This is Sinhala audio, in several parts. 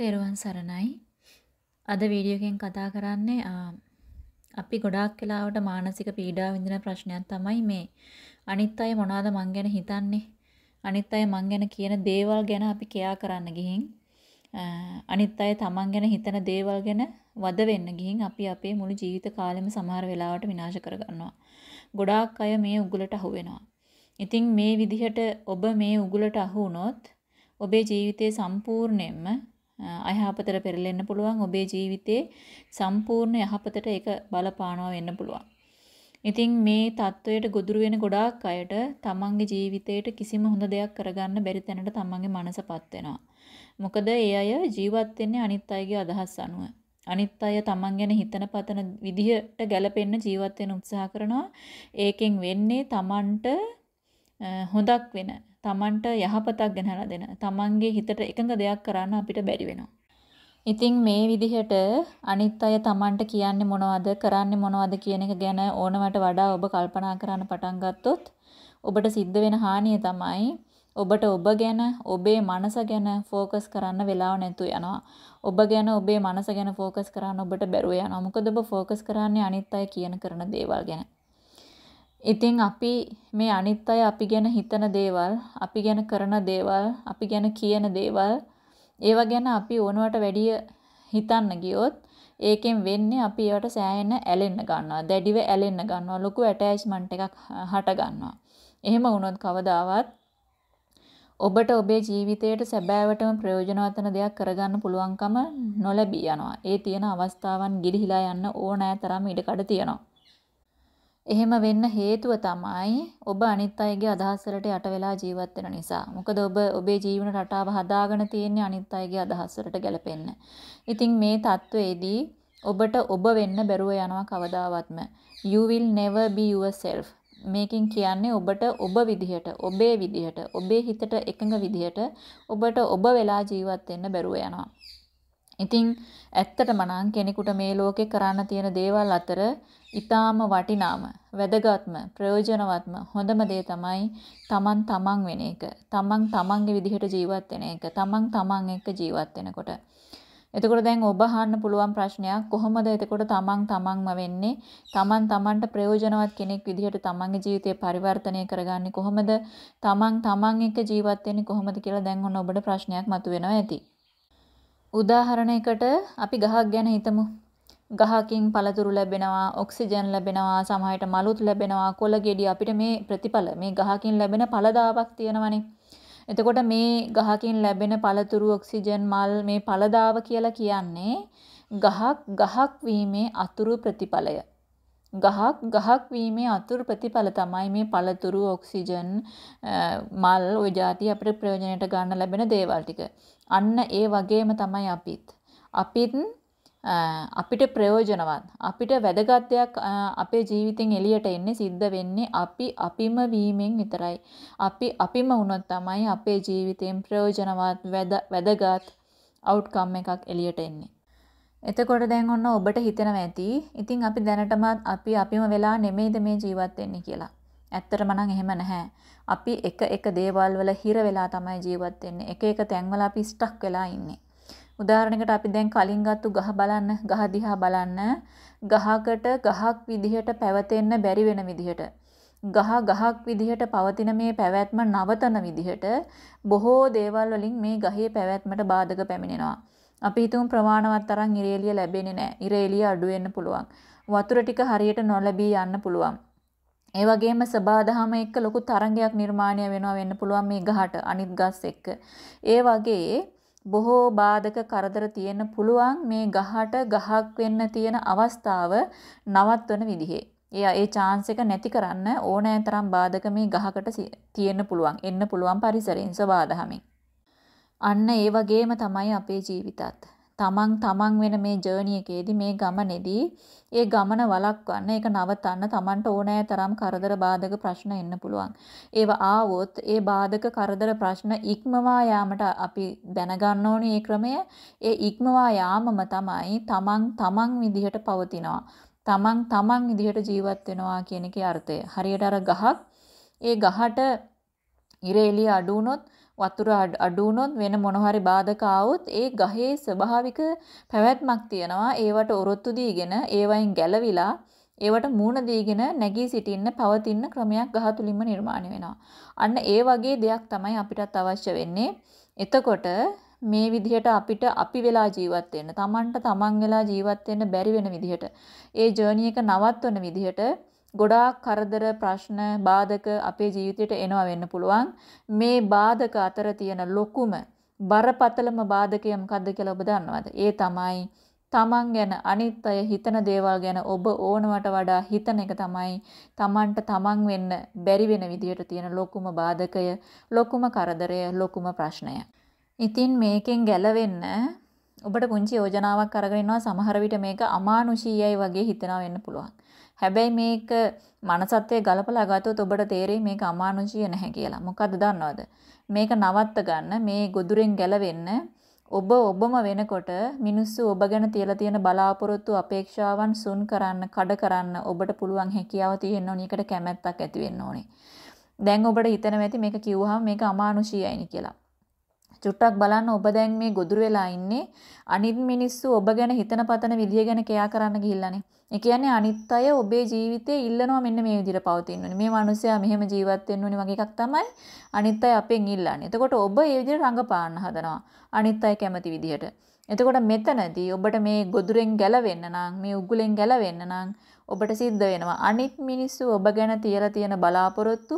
තෙරුවන් සරණයි. අද වීඩියෝ එකෙන් කතා කරන්නේ අපි ගොඩාක් වෙලාවට මානසික පීඩාව විඳින ප්‍රශ්නයක් තමයි මේ අනිත් අය මොනවද මං ගැන හිතන්නේ? අනිත් අය මං ගැන කියන දේවල් ගැන අපි කෙයා කරන්න ගිහින් අනිත් අය තමන් ගැන හිතන දේවල් ගැන වද වෙන්න ගිහින් අපි අපේ මුළු ජීවිත කාලෙම සමහර වෙලාවට විනාශ කරගන්නවා. ගොඩාක් අය මේ උගලට අහු වෙනවා. ඉතින් මේ විදිහට ඔබ මේ උගලට අහු වුණොත් ඔබේ ජීවිතේ සම්පූර්ණයෙන්ම අයහපතට පෙරලෙන්න පුළුවන් ඔබේ ජීවිතේ සම්පූර්ණ යහපතට ඒක බලපානවා වෙන්න පුළුවන්. ඉතින් මේ தত্ত্বයට ගොදුරු වෙන ගොඩාක් අයට තමන්ගේ ජීවිතේට කිසිම හොඳ දෙයක් කරගන්න බැරි තැනට තමන්ගේ මනසපත් වෙනවා. මොකද ඒ අය ජීවත් වෙන්නේ අනිත් අයගේ අදහස් අනුව. අනිත් අය තමන් ගැන හිතන පතන විදිහට ගැලපෙන්න ජීවත් වෙන්න උත්සාහ කරනවා. ඒකෙන් වෙන්නේ තමන්ට හොඳක් වෙන තමන්ට යහපතක් ගෙනහලා දෙන තමන්ගේ හිතට එකඟ දෙයක් කරන්න අපිට බැරි වෙනවා. ඉතින් මේ විදිහට අනිත් අය තමන්ට කියන්නේ මොනවද කරන්නේ මොනවද කියන එක ගැන ඕනවට වඩා ඔබ කල්පනා කරන්න පටන් ගත්තොත් ඔබට සිද්ධ වෙන හානිය තමයි ඔබට ඔබ ගැන ඔබේ මනස ගැන ફોકસ කරන්න වෙලාව නැතු යනවා. ඔබ ගැන ඔබේ මනස ගැන ફોકસ කරන්න ඔබට බැරුව යනවා. මොකද ඔබ ફોકસ කරන්නේ අනිත් අය කියන කරන දේවල් ගැන. ඉතින් අපි මේ අනිත් අය අපි ගැන හිතන දේවල්, අපි ගැන කරන දේවල්, අපි ගැන කියන දේවල් ඒවා ගැන අපි ඕනවට වැඩිය හිතන්න ගියොත් ඒකෙන් වෙන්නේ අපි ඒවට සෑහෙන ඇලෙන්න ගන්නවා. දැඩිව ඇලෙන්න ගන්නවා. ලොකු ඇටැච්මන්ට් එකක් හට ගන්නවා. එහෙම වුණොත් කවදාවත් ඔබට ඔබේ ජීවිතයට සැබෑවටම ප්‍රයෝජනවත් වෙන දෙයක් කරගන්න පුළුවන්කම නොලැබී යනවා. ඒ තියෙන අවස්ථාවන් ගිලිහිලා යන්න ඕනෑ තරම් ඉඩකඩ තියෙනවා. එහෙම වෙන්න හේතුව තමයි ඔබ අනිත් අයගේ අදහස් වලට යට වෙලා ජීවත් වෙන නිසා. මොකද ඔබ ඔබේ ජීවන රටාව හදාගෙන තියෙන්නේ අනිත් අයගේ අදහස් වලට ගැලපෙන්න. ඉතින් මේ தത്വෙදී ඔබට ඔබ වෙන්න බැරුව යනවා කවදාවත්ම. You will never be yourself. මේකෙන් කියන්නේ ඔබට ඔබ විදිහට, ඔබේ විදිහට, ඔබේ හිතට එකඟ විදිහට ඔබට ඔබ වෙලා ජීවත් වෙන්න බැරුව යනවා. ඉතින් ඇත්තටම නම් කෙනෙකුට මේ ලෝකේ කරන්න තියෙන දේවල් අතර ඊටාම වටිනාම වැදගත්ම ප්‍රයෝජනවත්ම හොඳම දේ තමයි තමන් තමන් වෙන එක. තමන් තමන්ගේ විදිහට ජීවත් වෙන එක. තමන් තමන් එක්ක ජීවත් වෙනකොට. එතකොට දැන් ඔබ අහන්න පුළුවන් ප්‍රශ්නයක් කොහොමද එතකොට තමන් තමන්ම වෙන්නේ? තමන් තමන්ට ප්‍රයෝජනවත් කෙනෙක් විදිහට තමන්ගේ ජීවිතය පරිවර්තනය කරගන්නේ කොහොමද? තමන් තමන් එක්ක ජීවත් වෙන්නේ කොහොමද කියලා දැන් ඔන්න ඔබට ප්‍රශ්නයක් මතුවෙනවා ඇති. උදාහරණයකට අපි ගහක් ගැන හිතමු. ගහකින් පළතුරු ලැබෙනවා, ඔක්සිජන් ලැබෙනවා, සමහරට මලුත් ලැබෙනවා, කොළ ගෙඩි අපිට මේ ප්‍රතිඵල මේ ගහකින් ලැබෙන පළදාවක් තියෙනවනේ. එතකොට මේ ගහකින් ලැබෙන පළතුරු, ඔක්සිජන්, මල් මේ පළදාව කියලා කියන්නේ ගහක් ගහක් වීමේ අතුරු ප්‍රතිඵලය. ගහක් ගහක් වීමේ අතුරු ප්‍රතිඵල තමයි මේ පළතුරු ඔක්සිජන් මල් ওই જાති අපිට ප්‍රයෝජනයට ගන්න ලැබෙන දේවල් ටික. අන්න ඒ වගේම තමයි අපිත්. අපිත් අපිට ප්‍රයෝජනවත් අපිට වැදගත් දෙයක් අපේ ජීවිතෙන් එළියට එන්නේ සිද්ධ වෙන්නේ අපි අපිම වීමෙන් විතරයි. අපි අපිම වුණොත් තමයි අපේ ජීවිතයෙන් ප්‍රයෝජනවත් වැදගත් අවුට්කම් එකක් එළියට එන්නේ. එතකොට දැන් ඔන්න ඔබට හිතෙනවා ඇති. ඉතින් අපි දැනටමත් අපි අපිම වෙලා නෙමෙයිද මේ ජීවත් වෙන්නේ කියලා. ඇත්තටම නම් එහෙම නැහැ. අපි එක එක දේවල් වල හිර වෙලා තමයි ජීවත් වෙන්නේ. එක එක තැන්වල අපි ස්ටක් වෙලා ඉන්නේ. උදාහරණයකට අපි දැන් කලින් ගත්තු ගහ බලන්න, ගහ දිහා බලන්න. ගහකට ගහක් විදිහට පැවතෙන්න බැරි වෙන විදිහට ගහ ගහක් විදිහට පවතින මේ පැවැත්ම නවතන විදිහට බොහෝ දේවල් වලින් මේ ගහේ පැවැත්මට බාධක පැමිණෙනවා. අපි හිතමු ප්‍රමාණවත් තරම් ඉර එළිය ලැබෙන්නේ නැහැ. ඉර එළිය අඩු වෙන්න පුළුවන්. වතුර ටික හරියට නොලැබී යන්න පුළුවන්. ඒ වගේම සබාදහම එක්ක ලොකු තරංගයක් නිර්මාණය වෙනවා වෙන්න පුළුවන් මේ ගහට අනිත් ගස් එක්ක. ඒ වගේ බොහෝ බාධක කරදර තියෙන්න පුළුවන් මේ ගහට ගහක් වෙන්න තියෙන අවස්ථාව නවත්වන විදිහේ. එයා ඒ chance එක නැති කරන්න ඕනෑ තරම් බාධක මේ ගහකට තියෙන්න පුළුවන්. එන්න පුළුවන් පරිසරයෙන් සබාදහමින්. අන්න ඒ වගේම තමයි අපේ ජීවිතත්. තමන් තමන් වෙන මේ ජර්නි එකේදී මේ ගමනේදී ඒ ගමන වළක්වන්න ඒක නවතන්න තමන්ට ඕනෑ තරම් කරදර බාධක ප්‍රශ්න එන්න පුළුවන්. ඒව ආවොත් ඒ බාධක කරදර ප්‍රශ්න ඉක්මවා යාමට අපි දැනගන්න ඕනේ මේ ක්‍රමය. ඒ ඉක්මවා යාමම තමයි තමන් තමන් විදිහට පවතිනවා. තමන් තමන් විදිහට ජීවත් වෙනවා කියන එකේ අර්ථය. හරියට අර ගහක් ඒ ගහට ඉර එළිය අඩු වුණොත් වතුර අඩු වුණොත් වෙන මොන හරි බාධක ආවොත් ඒ ගහේ ස්වභාවික පැවැත්මක් තියෙනවා. ඒවට ඔරොත්තු දීගෙන ඒවයින් ගැලවිලා ඒවට මූණ දීගෙන නැගී සිටින්න පවතින ක්‍රමයක් ගහ තුලින්ම නිර්මාණය වෙනවා. අන්න ඒ වගේ දෙයක් තමයි අපිටත් අවශ්‍ය වෙන්නේ. එතකොට මේ විදිහට අපිට අපි වෙලා ජීවත් වෙන්න, Tamanට Taman වෙලා ජීවත් වෙන්න බැරි වෙන විදිහට, ඒ ජර්නි එක නවත්වන විදිහට ගොඩාක් කරදර ප්‍රශ්න බාධක අපේ ජීවිතයට එනවා වෙන්න පුළුවන්. මේ බාධක අතර තියෙන ලොකුම බරපතලම බාධකය මොකද්ද කියලා ඔබ දන්නවද? ඒ තමයි තමන් ගැන අනිත් අය හිතන දේවල් ගැන ඔබ ඕනවට වඩා හිතන එක තමයි තමන්ට තමන් වෙන්න බැරි වෙන විදිහට තියෙන ලොකුම බාධකය, ලොකුම කරදරය, ලොකුම ප්‍රශ්නය. ඉතින් මේකෙන් ගැලවෙන්න ඔබට පුංචි යෝජනාවක් අරගෙන ඉන්නවා සමහර විට මේක අමානුෂීයයි වගේ හිතනවා වෙන්න පුළුවන්. හැබැයි මේක මනසත්වයේ ගලපලා ගත්තොත් ඔබට තේරෙයි මේක අමානුෂීය නැහැ කියලා. මොකද්ද දන්නවද? මේක නවත්ත ගන්න මේ ගොදුරෙන් ගැලවෙන්න ඔබ ඔබම වෙනකොට මිනිස්සු ඔබ ගැන තියලා තියෙන බලාපොරොත්තු අපේක්ෂාවන් සුන් කරන්න, කඩ කරන්න ඔබට පුළුවන් හැකියාව තියෙන්න ඕනි. ඒකට කැමැත්තක් ඇති වෙන්න ඕනේ. දැන් ඔබට හිතෙනවා ඇති මේක කිව්වහම මේක අමානුෂීයයිනි කියලා. චුට්ටක් බලන්න ඔබ දැන් මේ ගොදුරු වෙලා ඉන්නේ අනිත් මිනිස්සු ඔබ ගැන හිතන පතන විදිය ගැන කෑ කරන්න ගිහිල්ලානේ. ඒ කියන්නේ අනිත් අය ඔබේ ජීවිතේ ඉල්ලනවා මෙන්න මේ විදිහට පවතින්න ඕනේ. මේ මිනිස්සයා මෙහෙම ජීවත් වෙන්න ඕනේ වගේ එකක් තමයි අනිත් අය අපෙන් ඉල්ලන්නේ. එතකොට ඔබ ඒ විදිහට රඟපාන්න හදනවා. අනිත් අය කැමති විදිහට. එතකොට මෙතනදී ඔබට මේ ගොදුරෙන් ගැලවෙන්න නම් මේ උගුලෙන් ගැලවෙන්න නම් ඔබට සිද්ධ වෙනවා අනිත් මිනිස්සු ඔබ ගැන තියලා තියෙන බලාපොරොත්තු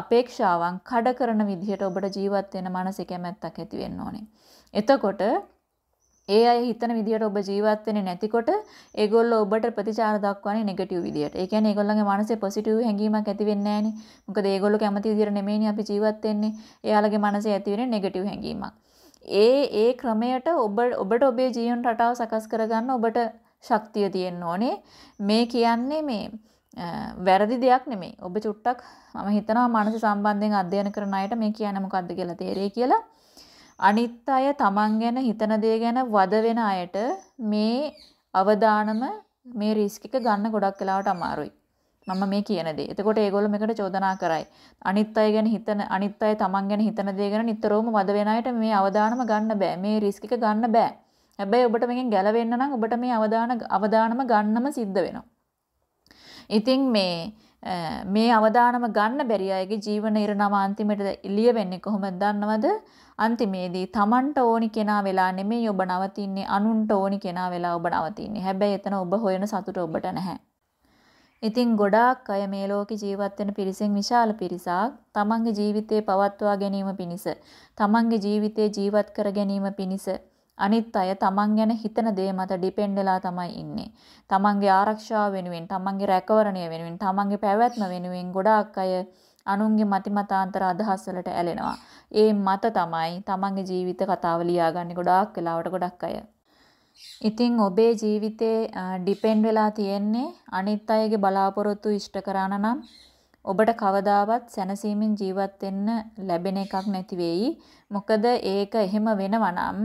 අපේක්ෂාවන් කඩ කරන විදිහට ඔබට ජීවත් වෙන මානසික කැමැත්තක් ඇති වෙන්න ඕනේ. එතකොට ඒ අය හිතන විදිහට ඔබ ජීවත් වෙන්නේ නැතිකොට ඒගොල්ලෝ ඔබට ප්‍රතිචාර දක්වන්නේ නෙගටිව් විදිහට. ඒ කියන්නේ ඒගොල්ලන්ගේ මනසේ පොසිටිව් හැඟීමක් ඇති වෙන්නේ නැහනේ. මොකද ඒගොල්ලෝ කැමති විදිහට නෙමෙයිනේ අපි ජීවත් වෙන්නේ. එයාලගේ මනසේ ඇති වෙන්නේ නෙගටිව් හැඟීමක්. ඒ ඒ ක්‍රමයට ඔබ ඔබට ඔබේ ජීවන රටාව සකස් කරගන්න ඔබට ශක්තිය තියෙන්න ඕනේ. මේ කියන්නේ මේ වැරදි දෙයක් නෙමෙයි. ඔබ චුට්ටක් මම හිතනවා මානසික සම්බන්ධයෙන් අධ්‍යයන කරන අයට මේ කියන්නේ මොකද්ද කියලා තේරෙයි කියලා. අනිත් අය තමන් ගැන හිතන දේ ගැන වද වෙන අයට මේ අවදානම මේ රිස්ක් එක ගන්න ගොඩක් වෙලාවට අමාරුයි. මම මේ කියන දේ. එතකොට ඒගොල්ලෝ මේකට චෝදනා කරයි. අනිත් අය ගැන හිතන අනිත් අය තමන් ගැන හිතන දේ ගැන නිතරම වද වෙන අයට මේ අවදානම ගන්න බෑ. මේ රිස්ක් එක ගන්න බෑ. හැබැයි ඔබට මේකෙන් ගැලවෙන්න නම් ඔබට මේ අවදාන අවදානම ගන්නම සිද්ධ වෙනවා. ඉතින් මේ මේ අවදානම ගන්න බැරි අයගේ ජීවන ඉරණම අන්තිමට එළිය වෙන්නේ කොහොමද දන්නවද? අන්තිමේදී Tamanට ඕනි කෙනා වෙලා නෙමෙයි ඔබ නවතින්නේ අනුන්ට ඕනි කෙනා වෙලා ඔබ නවතින්නේ. හැබැයි එතන ඔබ හොයන සතුට ඔබට නැහැ. ඉතින් ගොඩාක් අය මේ ලෝකේ ජීවත් වෙන පිරිසෙන් විශාල පිරිසක් තමන්ගේ ජීවිතේ පවත්වා ගැනීම පිණිස තමන්ගේ ජීවිතේ ජීවත් කර ගැනීම පිණිස අනිත් අය තමන් ගැන හිතන දේ මත ඩිපෙන්ඩ් වෙලා තමයි ඉන්නේ. තමන්ගේ ආරක්ෂාව වෙනුවෙන්, තමන්ගේ රැකවරණය වෙනුවෙන්, තමන්ගේ පැවැත්ම වෙනුවෙන් ගොඩාක් අය අනුන්ගේ මතිමතාන්තර අදහස් වලට ඇලෙනවා. ඒ මත තමයි තමන්ගේ ජීවිත කතාව ලියාගන්නේ ගොඩාක් වෙලාවට ගොඩක් අය. ඉතින් ඔබේ ජීවිතේ ඩිපෙන්ඩ් වෙලා තියෙන්නේ අනිත් අයගේ බලාපොරොත්තු ඉෂ්ට කරාන නම් ඔබට කවදාවත් සැනසීමෙන් ජීවත් වෙන්න ලැබෙන එකක් නැති වෙයි. මොකද ඒක එහෙම වෙනවා නම්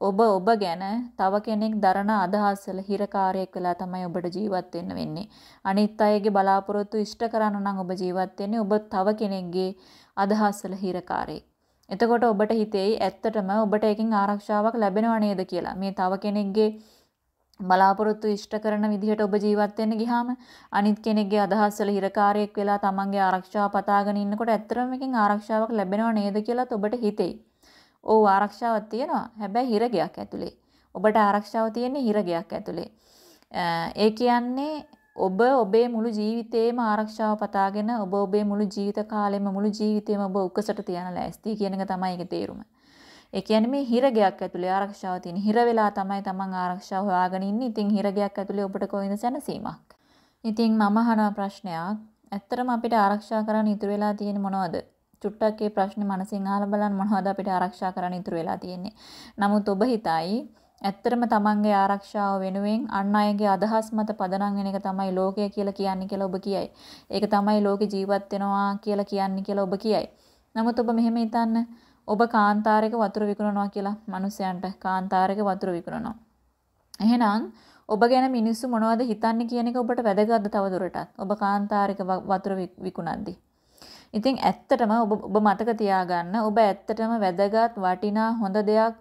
ඔබ ඔබ ගැන තව කෙනෙක් දරන අදහස් වල හිරකාරයෙක් වෙලා තමයි ඔබට ජීවත් වෙන්න වෙන්නේ. අනිත් අයගේ බලාපොරොත්තු ඉෂ්ට කරන්න නම් ඔබ ජීවත් වෙන්නේ ඔබ තව කෙනෙක්ගේ අදහස් වල හිරකාරයෙක්. එතකොට ඔබට හිතෙයි ඇත්තටම ඔබට එකකින් ආරක්ෂාවක් ලැබෙනව නේද කියලා. මේ තව කෙනෙක්ගේ බලාපොරොත්තු ඉෂ්ට කරන විදිහට ඔබ ජීවත් වෙන්න ගියාම අනිත් කෙනෙක්ගේ අදහස් වල හිරකාරයෙක් වෙලා තමන්ගේ ආරක්ෂාව පතාගෙන ඉන්නකොට ඇත්තටම එකකින් ආරක්ෂාවක් ලැබෙනව නේද කියලාත් ඔබට හිතෙයි. ඔව් ආරක්ෂාවක් තියෙනවා. හැබැයි හිරගයක් ඇතුලේ. ඔබට ආරක්ෂාව තියෙන්නේ හිරගයක් ඇතුලේ. ඒ කියන්නේ ඔබ ඔබේ මුළු ජීවිතේම ආරක්ෂාව පතාගෙන ඔබ ඔබේ මුළු ජීවිත කාලෙම මුළු ජීවිතේම ඔබ උකසට තියන ලෑස්ති කියන එක තමයි ඒකේ තේරුම. ඒ කියන්නේ මේ හිරගයක් ඇතුලේ ආරක්ෂාව තියෙන. හිර වෙලා තමයි තමන් ආරක්ෂාව හොයාගෙන ඉන්නේ. ඉතින් හිරගයක් ඇතුලේ ඔබට කොයින්ද සැනසීමක්. ඉතින් මම අහන ප්‍රශ්නයක් ඇත්තටම අපිට ආරක්ෂා කරන්න ඉතුරු වෙලා තියෙන්නේ මොනවද? චුට්ටක් ඒ ප්‍රශ්නේ මනසින් අහලා බලන්න මොනවද අපිට ආරක්ෂා කරන්න ඉතුරු වෙලා තියෙන්නේ. නමුත් ඔබ හිතයි ඇත්තටම තමන්ගේ ආරක්ෂාව වෙනුවෙන් අන් අයගේ අදහස් මත පදනම් වෙන එක තමයි ලෝකය කියලා කියන්නේ කියලා ඔබ කියයි. ඒක තමයි ලෝකේ ජීවත් වෙනවා කියලා කියන්නේ කියලා ඔබ කියයි. නමුත් ඔබ මෙහෙම හිතන්න ඔබ කාන්තාරයක වතුර විකුණනවා කියලා මිනිසයන්ට කාන්තාරයක වතුර විකුණනවා. එහෙනම් ඔබ ගැන මිනිස්සු මොනවද හිතන්නේ කියන එක ඔබට වැදගත්ද තව දුරටත්? ඔබ කාන්තාරයක වතුර විකුණද්දී ඉතින් ඇත්තටම ඔබ ඔබ මතක තියාගන්න ඔබ ඇත්තටම වැදගත් වටිනා හොඳ දෙයක්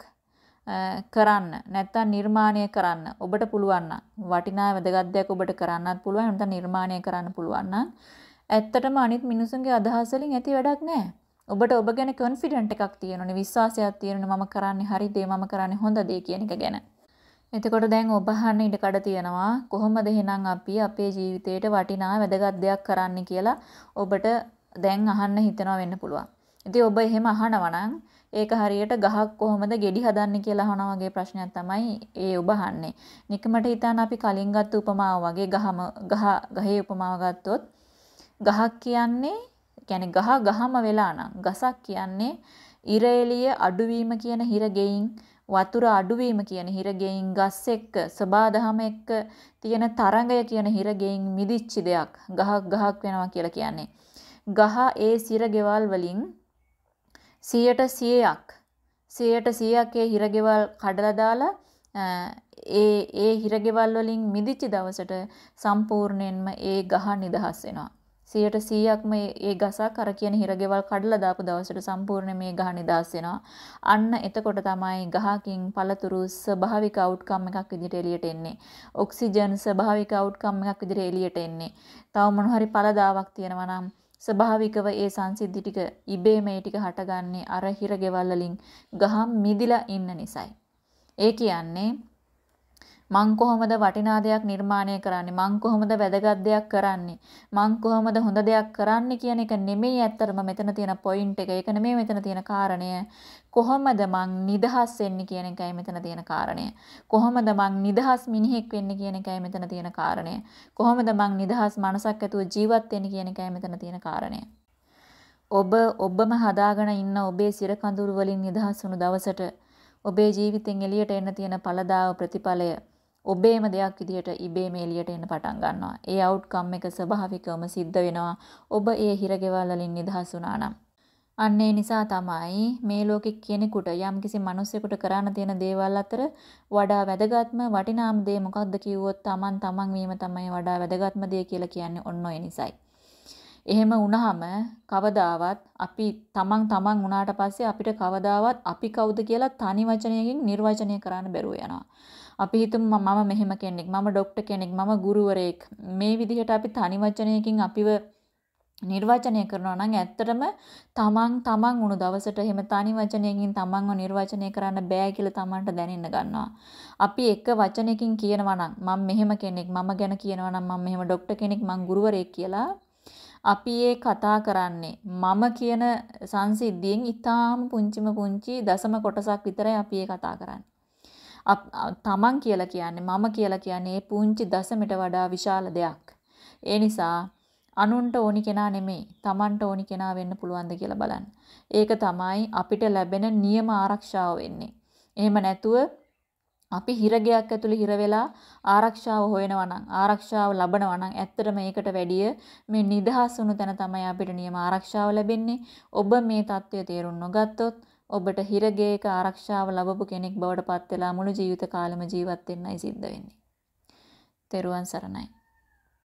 කරන්න. නැත්තම් නිර්මාණය කරන්න. ඔබට පුළුවන් නම්. වටිනා වැදගත් දෙයක් ඔබට කරන්නත් පුළුවන්. නැත්නම් නිර්මාණය කරන්න පුළුවන් නම් ඇත්තටම අනිත් මිනිසුන්ගේ අදහස් වලින් ඇති වැඩක් නැහැ. ඔබට ඔබ ගැන කොන්ෆිඩන්ට් එකක් තියෙනවනේ. විශ්වාසයක් තියෙනවනේ. මම කරන්නේ හරි දේ මම කරන්නේ හොඳ දේ කියන එක ගැන. එතකොට දැන් ඔබ අහන්න ඉඩ කඩ තියෙනවා. කොහොමද එහෙනම් අපි අපේ ජීවිතේට වටිනා වැදගත් දෙයක් කරන්න කියලා ඔබට දැන් අහන්න හිතනවා වෙන්න පුළුවන්. ඉතින් ඔබ එහෙම අහනවා නම් ඒක හරියට ගහක් කොහොමද ගෙඩි හදන්නේ කියලා අහනවා වගේ ප්‍රශ්නයක් තමයි ඒ ඔබ අහන්නේ. නිකමට හිතන්න අපි කලින් ගත්ත උපමාව වගේ ගහම ගහ ගහේ උපමාව ගත්තොත් ගහක් කියන්නේ කියන්නේ ගහ ගහම වෙලා නම් ගසක් කියන්නේ ඉර එළිය අඩුවීම කියන හිර ගෙයින් වතුර අඩුවීම කියන හිර ගෙයින් ගස් එක්ක සබාදහම එක්ක තියෙන තරඟය කියන හිර ගෙයින් මිදිච්ච දෙයක් ගහක් ගහක් වෙනවා කියලා කියන්නේ. ගහ ඒ සිර ගෙවල් වලින් 100ට 100ක් 100ට 100ක් ඒ හිරගෙවල් කඩලා දාලා ඒ ඒ හිරගෙවල් වලින් මිදිච්ච දවසට සම්පූර්ණයෙන්ම ඒ ගහ නිදහස් වෙනවා. 100ට 100ක්ම ඒ ගසක් අර කියන හිරගෙවල් කඩලා දාපු දවසට සම්පූර්ණ මේ ගහ නිදහස් වෙනවා. අන්න එතකොට තමයි ගහකින් පළතුරු ස්වභාවික අවුට්කම් එකක් විදිහට එළියට එන්නේ. ඔක්සිජන් ස්වභාවික අවුට්කම් එකක් විදිහට එළියට එන්නේ. තව මොන හරි පළදාවක් තියෙනවා නම් ස්වභාවිකව ඒ සංසිද්ධි ටික ඉබේම ඒ ටික හටගන්නේ අර හිර ගෙවල් වලින් ගහම් මිදිලා ඉන්න නිසායි. ඒ කියන්නේ මං කොහොමද වටිනා දෙයක් නිර්මාණය කරන්නේ? මං කොහොමද වැදගත් දෙයක් කරන්නේ? මං කොහොමද හොඳ දෙයක් කරන්නේ කියන එක නෙමෙයි ඇත්තටම මෙතන තියෙන පොයින්ට් එක. ඒක නෙමෙයි මෙතන තියෙන කාරණය. කොහොමද මං නිදහස් වෙන්නේ කියන එකයි මෙතන තියෙන කාරණය. කොහොමද මං නිදහස් මිනිහෙක් වෙන්නේ කියන එකයි මෙතන තියෙන කාරණය. කොහොමද මං නිදහස් මනසක් ඇතුව ජීවත් වෙන්නේ කියන එකයි මෙතන තියෙන කාරණය. ඔබ ඔබම හදාගෙන ඉන්න ඔබේ සිර කඳුළු වලින් නිදහස් වුණු දවසට ඔබේ ජීවිතෙන් එළියට එන්න තියෙන ඵලදාව ප්‍රතිඵලය. ඔබේම දෙයක් විදියට ඉබේම එළියට එන්න පටන් ගන්නවා. ඒ අවුට්කම් එක ස්වභාවිකවම සිද්ධ වෙනවා. ඔබ ඒ හිරගෙවල් වලින් නිදහස් වුණා නම්. අන්න ඒ නිසා තමයි මේ ලෝකෙ කෙනෙකුට යම්කිසි මිනිසෙකුට කරන්න තියෙන දේවල් අතර වඩා වැදගත්ම වටිනාම දේ මොකක්ද කිව්වොත් Taman Taman වීම තමයි වඩා වැදගත්ම දේ කියලා කියන්නේ ඔන්න ඔය නිසයි. එහෙම වුණාම කවදාවත් අපි Taman Taman වුණාට පස්සේ අපිට කවදාවත් අපි කවුද කියලා තනි වචනයකින් නිර්වචනය කරන්න බැරුව යනවා. අපි හිතමු මම මෙහෙම කෙනෙක් මම ડોක්ටර් කෙනෙක් මම ගුරුවරයෙක් මේ විදිහට අපි තනි වචනයකින් අපිව නිර්වචනය කරනවා නම් ඇත්තටම තමන් තමන් වුණු දවසට එහෙම තනි වචනයකින් තමන්ව නිර්වචනය කරන්න බෑ කියලා තමන්ට දැනෙන්න ගන්නවා. අපි එක වචනයකින් කියනවා නම් මම මෙහෙම කෙනෙක් මම ගැන කියනවා නම් මම මෙහෙම ડોක්ටර් කෙනෙක් මම ගුරුවරයෙක් කියලා අපි ඒ කතා කරන්නේ මම කියන සංසිද්ධියෙන් ඊටාම පුංචිම පුංචි දශම කොටසක් විතරයි අපි ඒ කතා කරන්නේ. තමන් කියලා කියන්නේ මම කියලා කියන්නේ පුංචි දශමයට වඩා විශාල දෙයක්. ඒ නිසා අනුන්ට ඕනි කෙනා නෙමෙයි තමන්ට ඕනි කෙනා වෙන්න පුළුවන්ද කියලා බලන්න. ඒක තමයි අපිට ලැබෙන නියම ආරක්ෂාව වෙන්නේ. එහෙම නැතුව අපි හිරගයක් ඇතුළේ හිර වෙලා ආරක්ෂාව හොයනවා නම් ආරක්ෂාව ලබනවා නම් ඇත්තටම මේකට වැඩිය මේ නිදහස් වුණු තැන තමයි අපිට නියම ආරක්ෂාව ලැබෙන්නේ. ඔබ මේ தත්ත්වය තේරුම් නොගත්තොත් ඔබට හිරගේක ආරක්ෂාව ලැබපු කෙනෙක් බවට පත් වෙලා මුළු ජීවිත කාලෙම ජීවත් වෙන්නයි සිද්ධ වෙන්නේ. තෙරුවන් සරණයි.